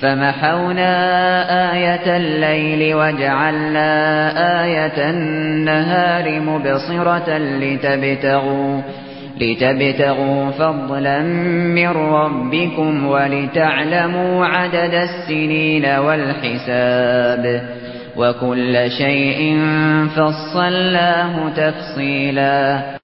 فمحونا آية الليل وجعلنا آية النهار مبصرة لتبتغوا لتبتغوا فضلا من ربكم ولتعلموا عدد السنين والحساب وكل شيء فصلناه تفصيلا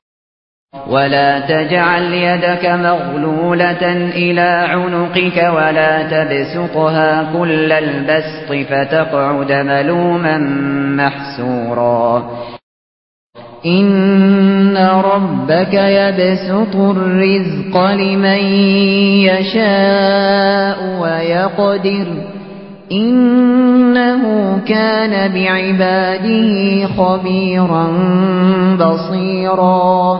ولا تجعل يدك مغلولة إلى عنقك ولا تبسقها كل البسط فتقعد ملوما محسورا. إن ربك يبسط الرزق لمن يشاء ويقدر. إنه كان بعباده خبيرا بصيرا.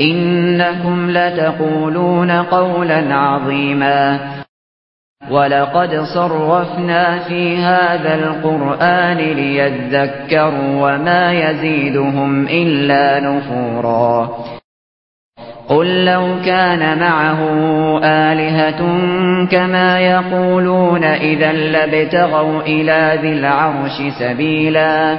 إنكم لتقولون قولا عظيما. ولقد صرفنا في هذا القرآن ليذكروا وما يزيدهم إلا نفورا. قل لو كان معه آلهة كما يقولون إذا لابتغوا إلى ذي العرش سبيلا.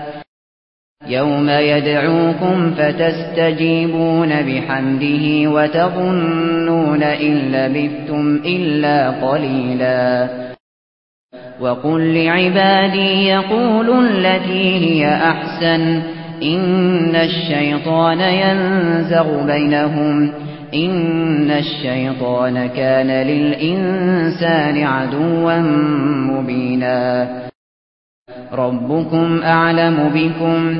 يوم يدعوكم فتستجيبون بحمده وتظنون إن لبثتم إلا قليلا. وقل لعبادي يقول التي هي أحسن. إن الشيطان ينزغ بينهم. إن الشيطان كان للإنسان عدوا مبينا. ربكم أعلم بكم.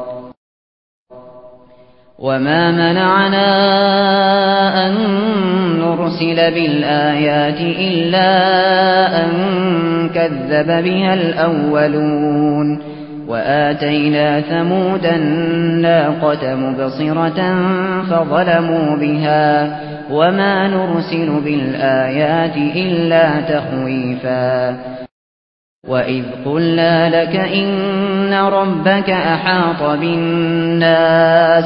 وما منعنا أن نرسل بالآيات إلا أن كذب بها الأولون وآتينا ثمود الناقة مبصرة فظلموا بها وما نرسل بالآيات إلا تخويفا وَإِذْ قُلْنَا لَكَ إِنَّ رَبَّكَ أَحَاطَ بِالنَّاسِ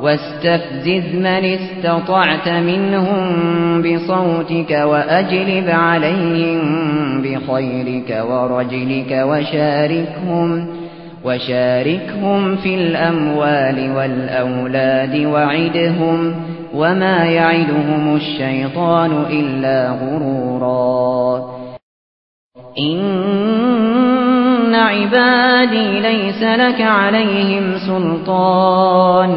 واستفزز من استطعت منهم بصوتك وأجلب عليهم بخيرك ورجلك وشاركهم وشاركهم في الأموال والأولاد وعدهم وما يعدهم الشيطان إلا غرورا. إن عبادي ليس لك عليهم سلطان.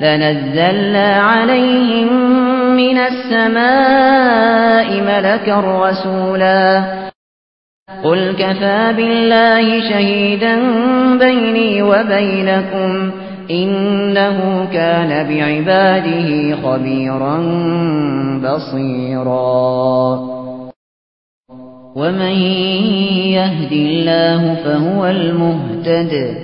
لنزلنا عليهم من السماء ملكا رسولا. قل كفى بالله شهيدا بيني وبينكم إنه كان بعباده خبيرا بصيرا. ومن يهدي الله فهو المهتد.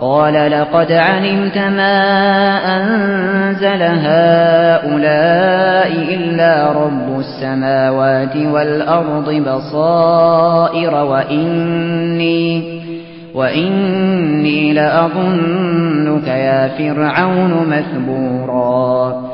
قال لقد علمت ما أنزل هؤلاء إلا رب السماوات والأرض بصائر وإني, وإني لأظنك يا فرعون مثبوراً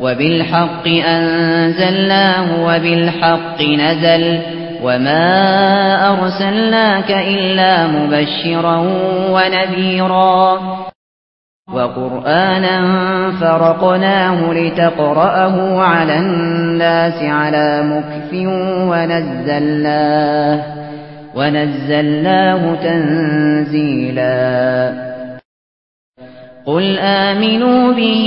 وبالحق أنزلناه وبالحق نزل وما أرسلناك إلا مبشرا ونذيرا وقرآنا فرقناه لتقرأه على الناس على مكف ونزلناه, ونزلناه تنزيلا قل آمنوا به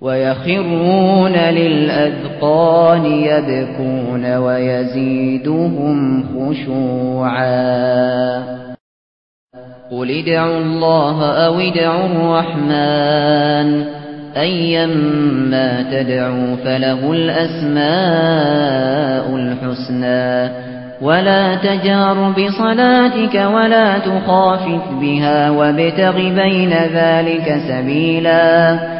ويخرون للأذقان يبكون ويزيدهم خشوعا قل ادعوا الله أو ادعوا الرحمن أيما تدعوا فله الأسماء الحسنى ولا تجار بصلاتك ولا تخافت بها وابتغ بين ذلك سبيلاً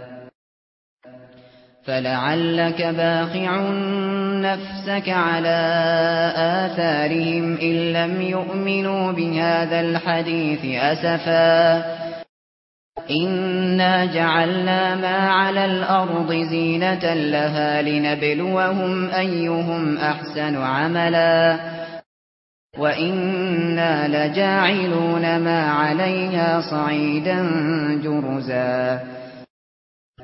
فَلَعَلَّكَ بَاخِعٌ نَّفْسَكَ عَلَىٰ آثَارِهِمْ إِن لَّمْ يُؤْمِنُوا بِهَذَا الْحَدِيثِ أَسَفًا. إِنَّا جَعَلْنَا مَا عَلَى الْأَرْضِ زِينَةً لَّهَا لِنَبْلُوَهُمْ أَيُّهُمْ أَحْسَنُ عَمَلًا. وَإِنَّا لَجَاعِلُونَ مَا عَلَيْهَا صَعِيدًا جُرُزًا.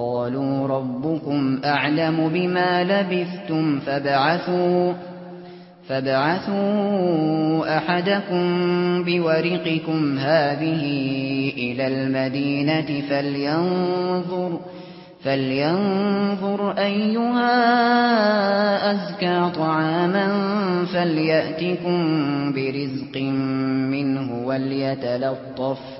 قالوا ربكم أعلم بما لبثتم فابعثوا فبعثوا أحدكم بورقكم هذه إلى المدينة فلينظر فلينظر أيها أزكى طعاما فليأتكم برزق منه وليتلطف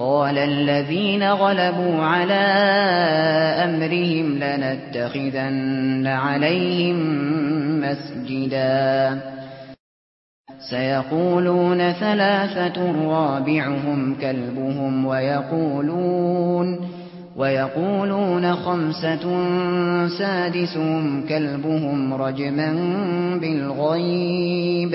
قال الذين غلبوا على أمرهم لنتخذن عليهم مسجدا. سيقولون ثلاثة رابعهم كلبهم ويقولون ويقولون خمسة سادسهم كلبهم رجما بالغيب.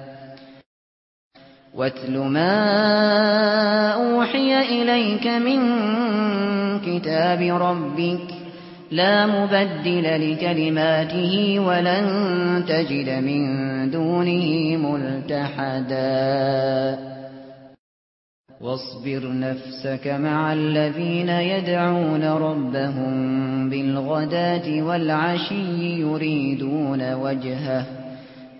وَاتْلُ مَا أُوحِيَ إِلَيْكَ مِنْ كِتَابِ رَبِّكَ لَا مُبَدِّلَ لِكَلِمَاتِهِ وَلَنْ تَجِدَ مِنْ دُونِهِ مُلْتَحَدًا. وَاصْبِرْ نَفْسَكَ مَعَ الَّذِينَ يَدْعُونَ رَبَّهُمْ بِالْغَدَاةِ وَالْعَشِيِّ يُرِيدُونَ وَجْهَهُ.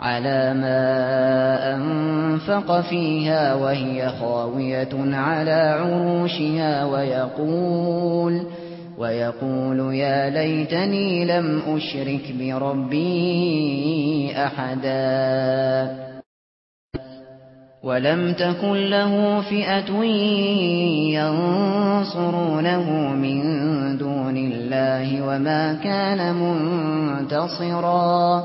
على ما أنفق فيها وهي خاوية على عروشها ويقول ويقول يا ليتني لم أشرك بربي أحدا ولم تكن له فئة ينصرونه من دون الله وما كان منتصرا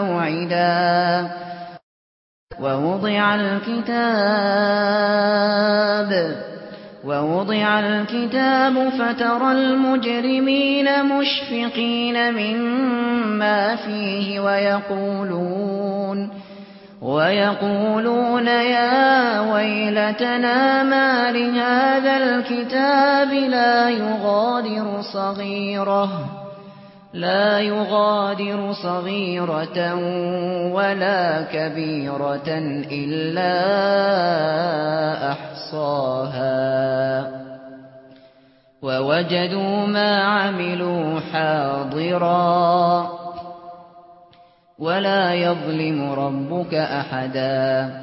موعدا. ووضع الكتاب. ووضع الكتاب فترى المجرمين مشفقين مما فيه ويقولون. ويقولون يا ويلتنا ما لهذا الكتاب لا يغادر صغيره. لا يغادر صغيرة ولا كبيرة إلا أحصاها. ووجدوا ما عملوا حاضرا. ولا يظلم ربك أحدا.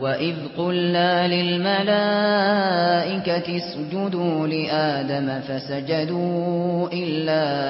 وَإِذْ قُلْنَا لِلْمَلَائِكَةِ اسْجُدُوا لِآدَمَ فَسَجَدُوا إِلَّا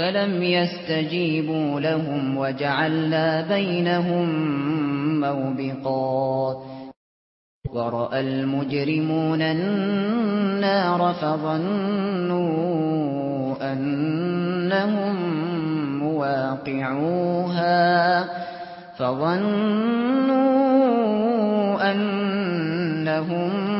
فلم يستجيبوا لهم وجعلنا بينهم موبقا ورأى المجرمون النار فظنوا أنهم مواقعوها فظنوا أنهم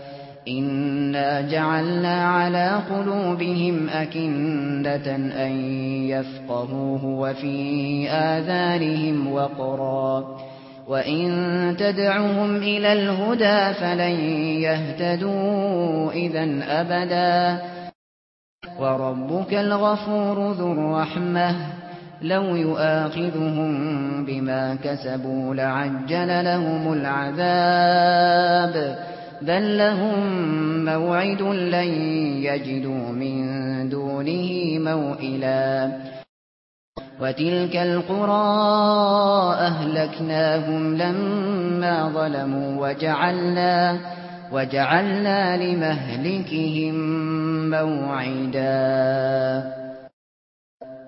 إنا جعلنا على قلوبهم أكندة أن يفقهوه وفي آذانهم وقرا وإن تدعهم إلى الهدى فلن يهتدوا إذا أبدا وربك الغفور ذو الرحمة لو يؤاخذهم بما كسبوا لعجل لهم العذاب بل لهم موعد لن يجدوا من دونه موئلا وتلك القرى أهلكناهم لما ظلموا وجعلنا وجعلنا لمهلكهم موعدا